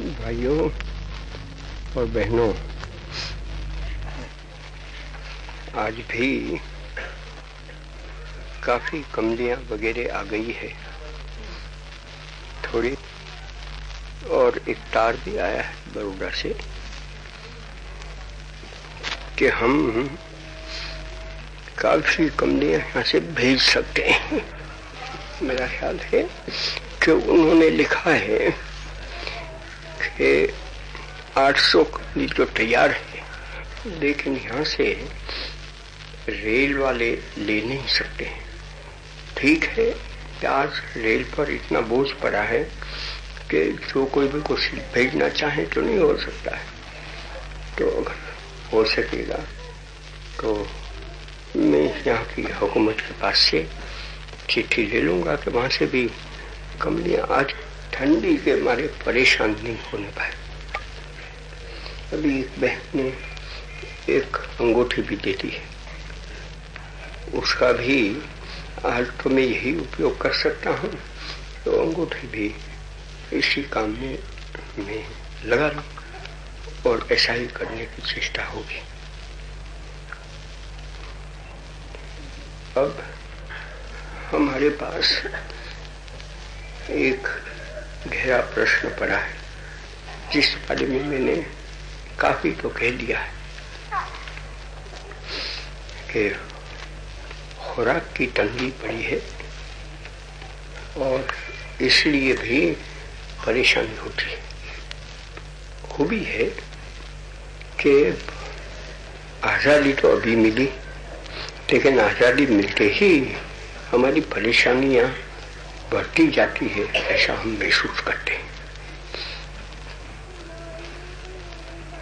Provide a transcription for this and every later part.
भाइयों और बहनों, आज भी काफ़ी कमलियाँ वगैरह आ गई है। थोड़ी और एक तार भी आया है बड़ोड़ा से कि हम काफ़ी कमलियाँ यहाँ से भेज सकते हैं। मेरा ख्याल है कि उन्होंने लिखा है 800 कमली जो तैयार है, लेकिन यहाँ से रेल वाले ले नहीं सकते हैं। ठीक है आज रेल पर इतना बोझ पड़ा है कि जो कोई भी कुछ भेजना चाहे तो नहीं हो सकता है। तो अगर हो सकेगा तो मैं यहाँ की हुकूमत के पास से चिट्ठी ले लूँगा कि वहाँ से भी कमलियाँ आज ठंडी के मारे परेशान नहीं होने पाए। अभी एक बहन ने एक अंगूठी भी दे दी है। उसका भी आज तो मैं यही उपयोग कर सकता हूँ। तो अंगूठी भी इसी काम में, मैं लगा लू और ऐसा ही करने की चेष्टा होगी। अब हमारे पास एक गहरा प्रश्न पड़ा है। जिस बारे में मैंने काफ़ी तो कह दिया है कि खुराक की तंगी पड़ी है और इसलिए भी परेशानी होती है। खूबी है कि आज़ादी तो अभी मिली, लेकिन आज़ादी मिलते ही हमारी परेशानियाँ बढ़ती जाती है, ऐसा हम महसूस करते हैं।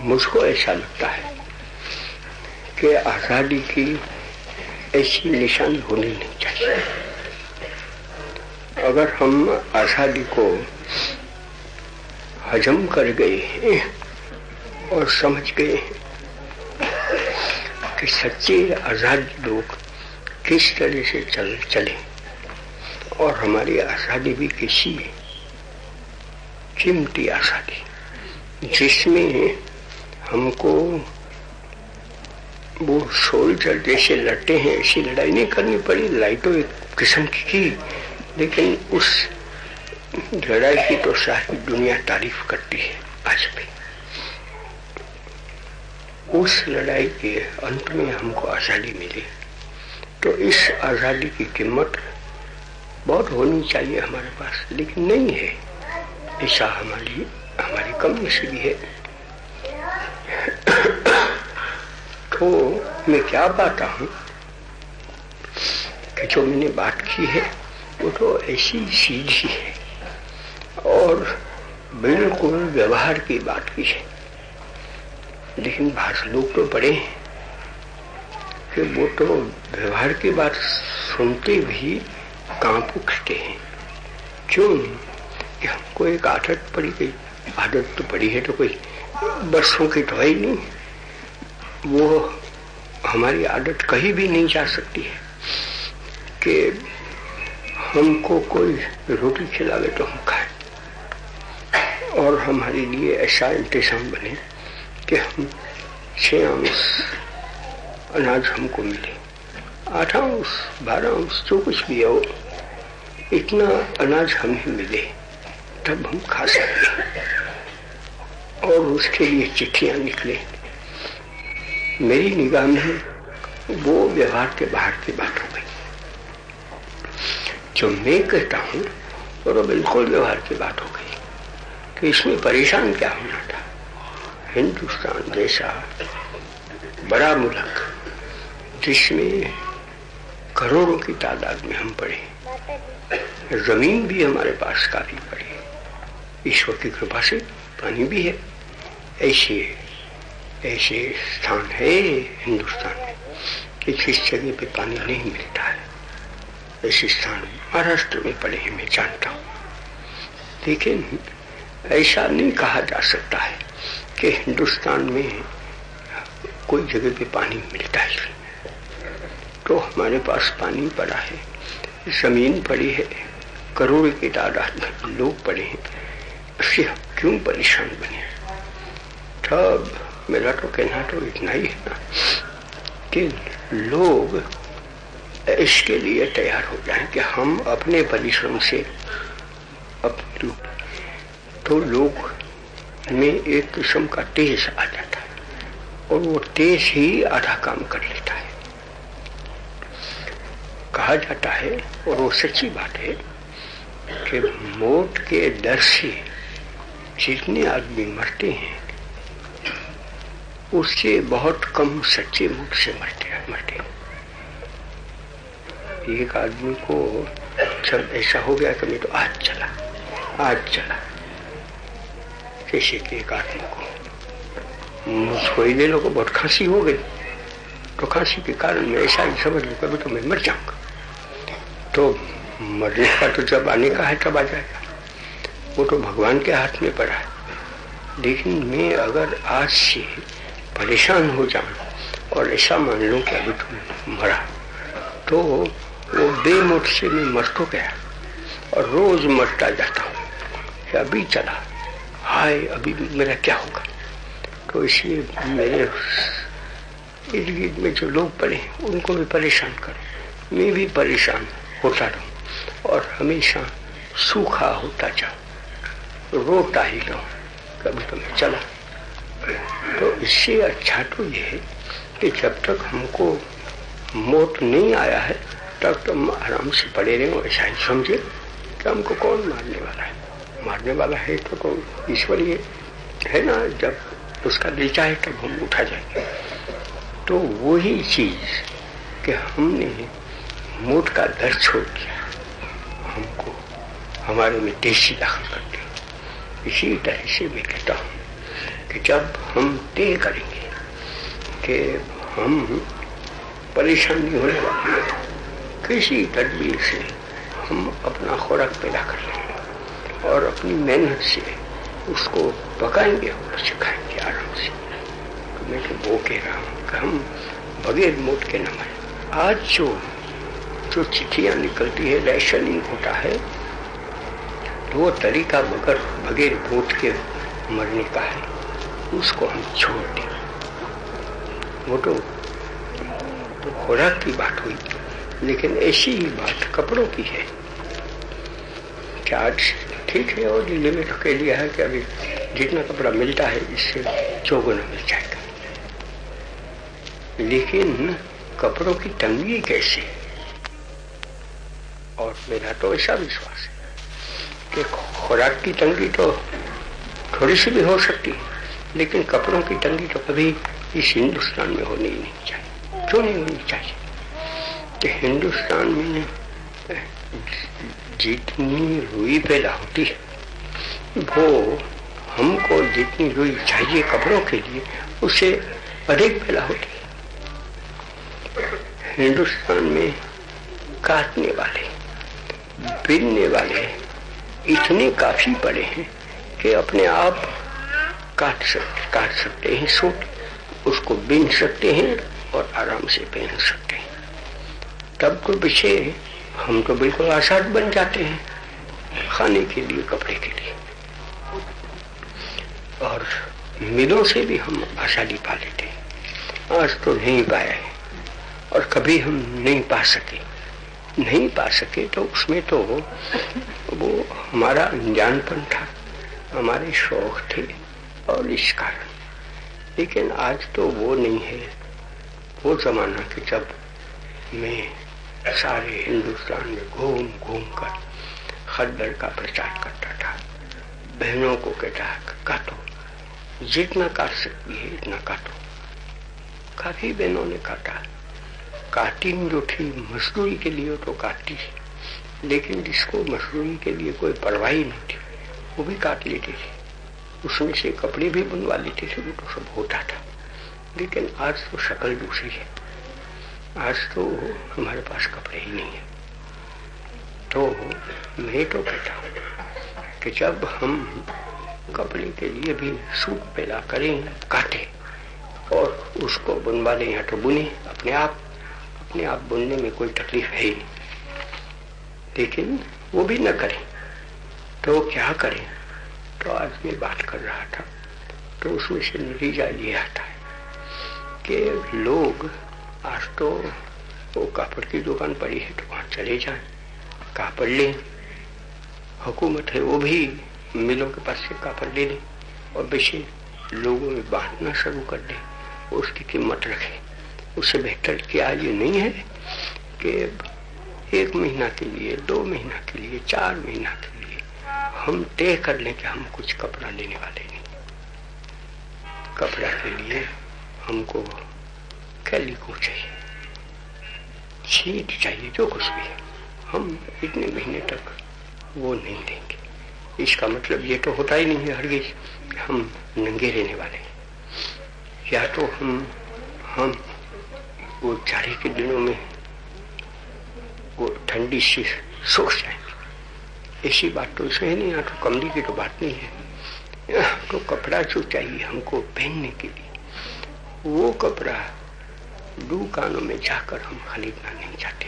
मुझको ऐसा लगता है कि आज़ादी की ऐसी निशानी होनी नहीं चाहिए। अगर हम आज़ादी को हजम कर गए हैं और समझ गए हैं कि सच्चे आज़ाद लोग किस तरह से चल, चले। और हमारी आज़ादी भी किसी कीमती आज़ादी। जिसमें हमको वो सोल्जर जैसे लड़ते हैं, ऐसी लड़ाई नहीं करनी पड़ी। तो एक किस्म की की लेकिन उस लड़ाई की तो सारी दुनिया तारीफ़ करती है आज भी। उस लड़ाई के अंत में हमको आज़ादी मिली। तो इस आज़ादी की कीमत बहुत होनी चाहिए हमारे पास, लेकिन नहीं है। ऐसा हमारी हमारी कमी से भी है। तो मैं क्या पाता हूँ कि जो मैंने बात की है, वो तो ऐसी सीधी है। और बिल्कुल व्यवहार की बात की है। लेकिन भाष लोग तो बड़े हैं। कि वो तो व्यवहार की बात सुनते भी काँप उठते हैं? क्यों? कि हमको एक आदत पड़ी गई। आदत तो पड़ी है तो कोई बरसों की तो है नहीं। वो हमारी आदत कहीं भी नहीं जा सकती है कि हमको कोई रोटी खिलावे तो हम खाए। और हमारे लिए ऐसा इंतज़ाम बने कि हम छह अंश अनाज हमको मिले, आठ अंश, बारह अंश, जो कुछ भी हो। इतना अनाज हमें मिले, तब हम खा सकते और उसके लिए चिट्ठियाँ निकले। मेरी निगाह में वो व्यवहार के बाहर की बात हो गई जो मैं कहता हूँ, वो बिल्कुल व्यवहार की बात हो गई, कि इसमें परेशान क्या होना था? हिंदुस्तान जैसा बड़ा मुल्क, जिसमें करोड़ों की तादाद में हम पड़े। ज़मीन भी हमारे पास काफ़ी पड़ी है। ईश्वर की कृपा से पानी भी है। ऐसे ऐसे स्थान है, हिंदुस्तान में। कि जिस जगह पे पानी नहीं मिलता है। ऐसे स्थान महाराष्ट्र में पड़े हैं, मैं जानता हूँ। लेकिन ऐसा नहीं कहा जा सकता है कि हिंदुस्तान में कोई जगह पे पानी मिलता है तो हमारे पास पानी पड़ा है, ज़मीन पड़ी है करोड़ की तादाद में लोग पड़े हैं। उससे क्यों परेशान बने? तब मेरा तो कहना तो इतना ही है कि लोग इसके लिए तैयार हो जाएँ कि हम अपने परिश्रम से अपने तो लोग में एक किस्म का तेज आ जाता है और वो तेज ही आधा काम कर लेता है। कहा जाता है, और वो सच्ची बात है कि मौत के डर से जितने आदमी मरते हैं, उससे बहुत कम सच्चे मुख से मरते हैं मरते हैं। एक आदमी को जब ऐसा हो गया कि मैं तो आज चला आज चला। जैसे कि एक आदमी को मुझको ही ले लो बहुत खांसी हो गई। तो खांसी के कारण मैं ऐसा ही समझ लू, कभी तो मैं मर जाऊँगा। तो मरने का तो जब आने का है तब आ जाएगा? वो तो भगवान के हाथ में पड़ा है। लेकिन मैं अगर आज से परेशान हो जाऊँ और ऐसा मान लू कि अभी तुम मरा तो वो बेमुठ से मैं मर तो गया और रोज मरता जाता हूँ कि अभी चला। हाय, अभी मेरा क्या होगा? तो इसलिए मेरे इर्द गिर्द में जो लोग पड़े उनको भी परेशान करो। मैं भी परेशान होता रहूँ। और हमेशा सूखा होता जाओ रोता ही रहो, कभी मैं चला। तो इससे अच्छा तो ये है कि जब तक हमको मौत नहीं आया है, तब तो आराम से पड़े रहे ऐसा ही समझे कि हमको कौन मारने वाला है। मारने वाला है तो कौन? ईश्वर ही है। ना? जब उसका दिल चाहे तब हम उठा जाएँगे। तो वही चीज़ कि हमने मोट का दर छोड़ दिया। हमको, हमारे में देशी दाखिल कर दिया इसी तरह से मैं कहता हूँ कि जब हम तय करेंगे कि हम परेशानी होने वाली है, किसी तदबीर से हम अपना खुराक पैदा कर लेंगे और अपनी मेहनत से उसको पकाएँगे और सिखाएँगे आराम से। तो मैं तो वो कह रहा हूँ कि हम बगैर मोट के न मरे। आज जो जो चिट्ठियाँ निकलती है रैशनिंग होता है तो वो तरीका बगैर बगैर मोट के मरने का है। उसको हम छोड़ दें। वो तो, तो खुराक की बात हुई लेकिन ऐसी ही बात कपड़ों की है। चार्ज ठीक है और में तो कह लिया है कि अभी जितना कपड़ा मिलता है इससे चौगुना मिल जाएगा। लेकिन कपड़ों की तंगी कैसे? और मेरा तो ऐसा विश्वास है कि खुराक की तंगी तो थोड़ी सी भी हो सकती है, लेकिन कपड़ों की तंगी तो कभी इस हिंदुस्तान में होनी ही नहीं चाहिए। क्यों नहीं होनी चाहिए? कि हिंदुस्तान में जितनी रुई पैदा होती है, वो हमको जितनी रुई चाहिए कपड़ों के लिए उससे अधिक पैदा होती है। हिंदुस्तान में काटने वाले बिनने वाले इतने काफ़ी पड़े हैं कि अपने आप काट सकते काट सकते हैं, सूट, उसको बिन सकते हैं और आराम से पहन सकते हैं। तब तो पीछे हम तो बिल्कुल आसाद बन जाते हैं खाने के लिए, कपड़े के लिए। और मिलों से भी हम आसादी पा लेते हैं। आज तो नहीं पाया है और कभी हम नहीं पा सके। नहीं पा सके तो उसमें तो वो हमारा अनजानपन था, हमारे शौक थे और इस कारण। लेकिन आज तो वो नहीं है। वो जमाना कि जब मैं सारे हिंदुस्तान में घूम घूम कर खद्दर का प्रचार करता था, बहनों को कहता काटो जितना काट सकती है, इतना काटो काफ़ी बहनों ने काटा काटिंग जो थी मजदूरी के लिए तो काटती थी लेकिन जिसको मजदूरी के लिए कोई परवाह ही नहीं थी, वो भी काट लेती थी। उसमें से कपड़े भी बनवा लेते थे, वो तो सब होता था। लेकिन आज तो शक्ल दूसरी है। आज तो हमारे पास कपड़े ही नहीं है। तो मैं तो कहता हूँ कि जब हम कपड़े के लिए भी सूट पैदा करें, काटे और उसको बुनवा लें या तो बुने, अपने आप अपने आप बुनने में कोई तकलीफ़ है ही लेकिन वो भी न करें। तो वो क्या करें? तो आज मैं बात कर रहा था। तो उसमें से नतीजा ये आता है कि लोग आज तो वो कापड़ की दुकान पड़ी है तो वहाँ चले जाए, कापड़ ले। हुकूमत है वो भी मिलों के पास से कापड़ ले ले और बेचे लोगों में बांटना शुरू कर दे। उसकी कीमत रखे। उससे बेहतर क्या ये नहीं है कि एक महीना के लिए, दो महीना के लिए, चार महीना के लिए हम तय कर लें कि हम कुछ कपड़ा लेने वाले नहीं कपड़ा के लिए हमको कैलिको चाहिए शीट चाहिए, जो कुछ भी है। हम इतने महीने तक वो नहीं देंगे। इसका मतलब ये तो होता ही नहीं है हरगिज हम नंगे रहने वाले या तो हम हम वो जाड़े के दिनों में वो ठंडी से सूख जाएँगे ऐसी बात तो इसमें नहीं, यहाँ तो कमरी की तो बात नहीं है। यहाँ तो कपड़ा जो चाहिए हमको पहनने के लिए, वो कपड़ा दुकानों में जाकर हम खरीदना नहीं चाहते।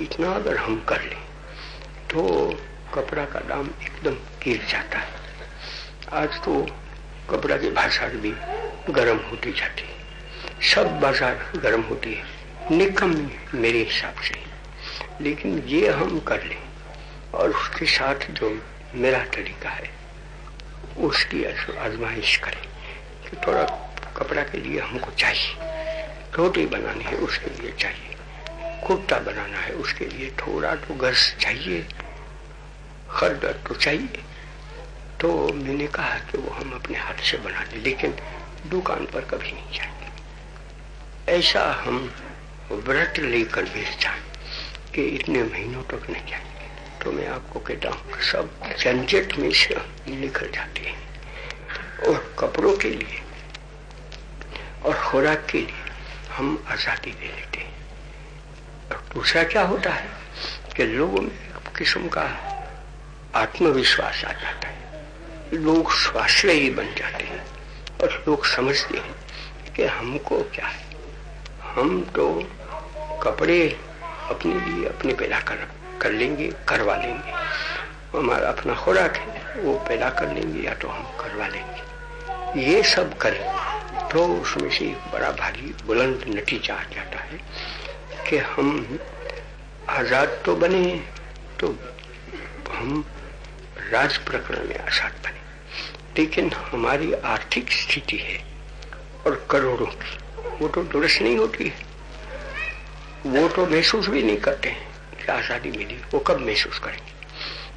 इतना अगर हम कर लें तो कपड़ा का दाम एकदम गिर जाता है। आज तो कपड़ा की भाषा भी गर्म होती जाती है। सब बाज़ार गर्म होती है। निकम मेरे हिसाब से। लेकिन ये हम कर लें और उसके साथ जो मेरा तरीका है, उसकी आजमाइश करें कि थोड़ा कपड़ा के लिए हमको चाहिए, रोटी बनानी है उसके लिए चाहिए, कुर्ता बनाना है उसके लिए थोड़ा तो गस चाहिए खरदर तो चाहिए। तो मैंने कहा कि वो हम अपने हाथ से बना लें लेकिन दुकान पर कभी नहीं जाएँगे। ऐसा हम व्रत लेकर बेच जाए कि इतने महीनों तक नहीं जाएँगे तो मैं आपको कहता हूँ, सब झंझट में से निकल जाते हैं। और कपड़ों के लिए और खुराक के लिए हम आज़ादी दे लेते हैं। और दूसरा क्या होता है कि लोगों में किस्म का आत्मविश्वास आ जाता है। लोग स्वाश्रयी बन जाते हैं और लोग समझते हैं कि हमको क्या है। हम तो कपड़े अपने लिए अपने पैदा कर कर लेंगे, करवा लेंगे। हमारा अपना खुराक है, वो पैदा कर लेंगे या तो हम करवा लेंगे। ये सब करें तो उसमें से एक बड़ा भारी बुलंद नतीजा आ जाता है कि हम आज़ाद तो बने तो हम राज प्रकरण में आज़ाद बने। लेकिन हमारी आर्थिक स्थिति है और करोड़ों की। वो तो दुरुस्त नहीं होती। वो तो महसूस भी नहीं करते। कि आज़ादी मिली, वो कब महसूस करेंगे?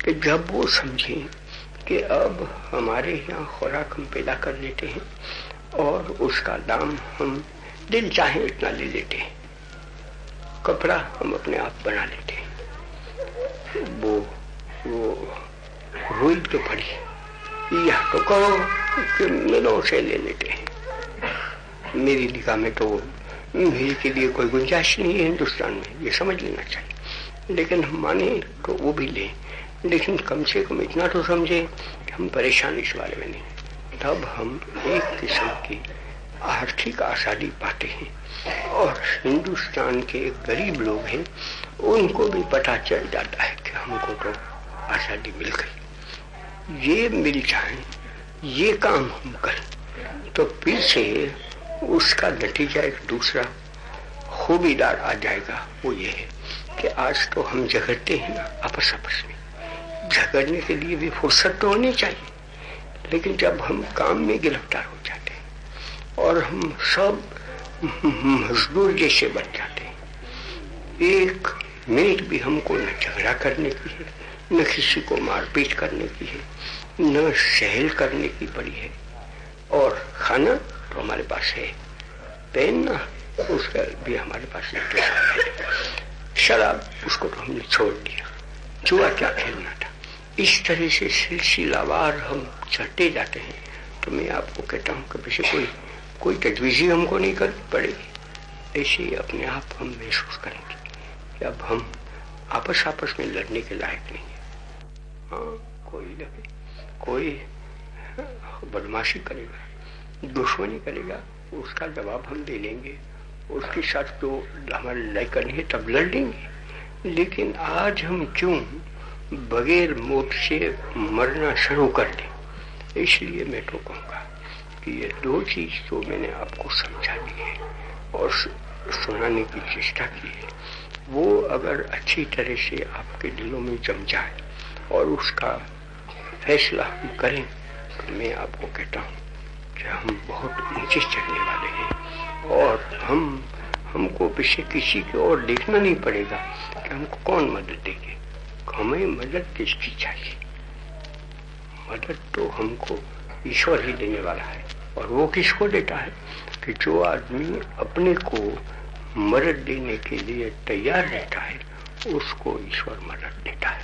कि जब वो समझे कि अब हमारे यहाँ खुराक हम पैदा कर लेते हैं और उसका दाम हम दिल चाहे इतना ले लेते हैं। कपड़ा हम अपने आप बना लेते हैं। वो वो रोई तो पड़ी। या तो कहो कि मिलों से ले लेते हैं। मेरी निगाह में तो मेरे के लिए कोई गुंजाइश नहीं है, हिंदुस्तान में। ये समझ लेना चाहिए। लेकिन हम माने तो वो भी लें। लेकिन कम से कम इतना तो समझे हम परेशान इस बारे में नहीं। तब हम एक किस्म की आर्थिक आज़ादी पाते हैं। और हिंदुस्तान के गरीब लोग हैं, उनको भी पता चल जाता है कि हमको तो आज़ादी मिल गई। ये मिल जाए, ये काम हम करें तो फिर से उसका नतीजा एक दूसरा खूबीदार आ जाएगा। वो ये है कि आज तो हम झगड़ते हैं ना, आपस आपस में। झगड़ने के लिए भी फुर्सत तो होनी चाहिए, लेकिन जब हम काम में गिरफ़्तार हो जाते हैं और हम सब मजदूर जैसे बन जाते हैं, एक मिनट भी हमको न झगड़ा करने की है, न किसी को मारपीट करने की है, न सहल करने की पड़ी है। और खाना तो हमारे पास है। पहनना, उसका भी हमारे पास है। शराब, उसको तो हमने छोड़ दिया। जुआ क्या खेलना था? इस तरह से सिलसिलावार हम चढ़ते जाते हैं। तो मैं आपको कहता हूँ कि पीछे कोई कोई तजवीजी हमको नहीं करनी पड़ेगी। ऐसे ही अपने आप हम महसूस करेंगे कि अब हम आपस आपस में लड़ने के लायक नहीं है। हाँ कोई लगे कोई बदमाशी करेगा। दुश्मनी करेगा। उसका जवाब हम दे लेंगे। उसके साथ जो हमारी लड़ाई करनी है, तब लड़ लेंगे। लेकिन आज हम क्यों बगैर मौत से मरना शुरू कर दें? इसलिए मैं तो कहूँगा कि ये दो चीज़ तो मैंने आपको समझा दी है और सुनाने की चेष्टा की है। वो अगर अच्छी तरह से आपके दिलों में जम जाए और उसका फैसला हम करें तो मैं आपको कहता हूँ कि हम बहुत ऊँचे चढ़ने वाले हैं और हम, हमको पीछे किसी की ओर देखना नहीं पड़ेगा कि हमको कौन मदद देंगे। हमें मदद किसकी चाहिए? मदद तो हमको ईश्वर ही देने वाला है और वो किसको देता है? कि जो आदमी अपने को मदद देने के लिए तैयार रहता है, उसको ईश्वर मदद देता है।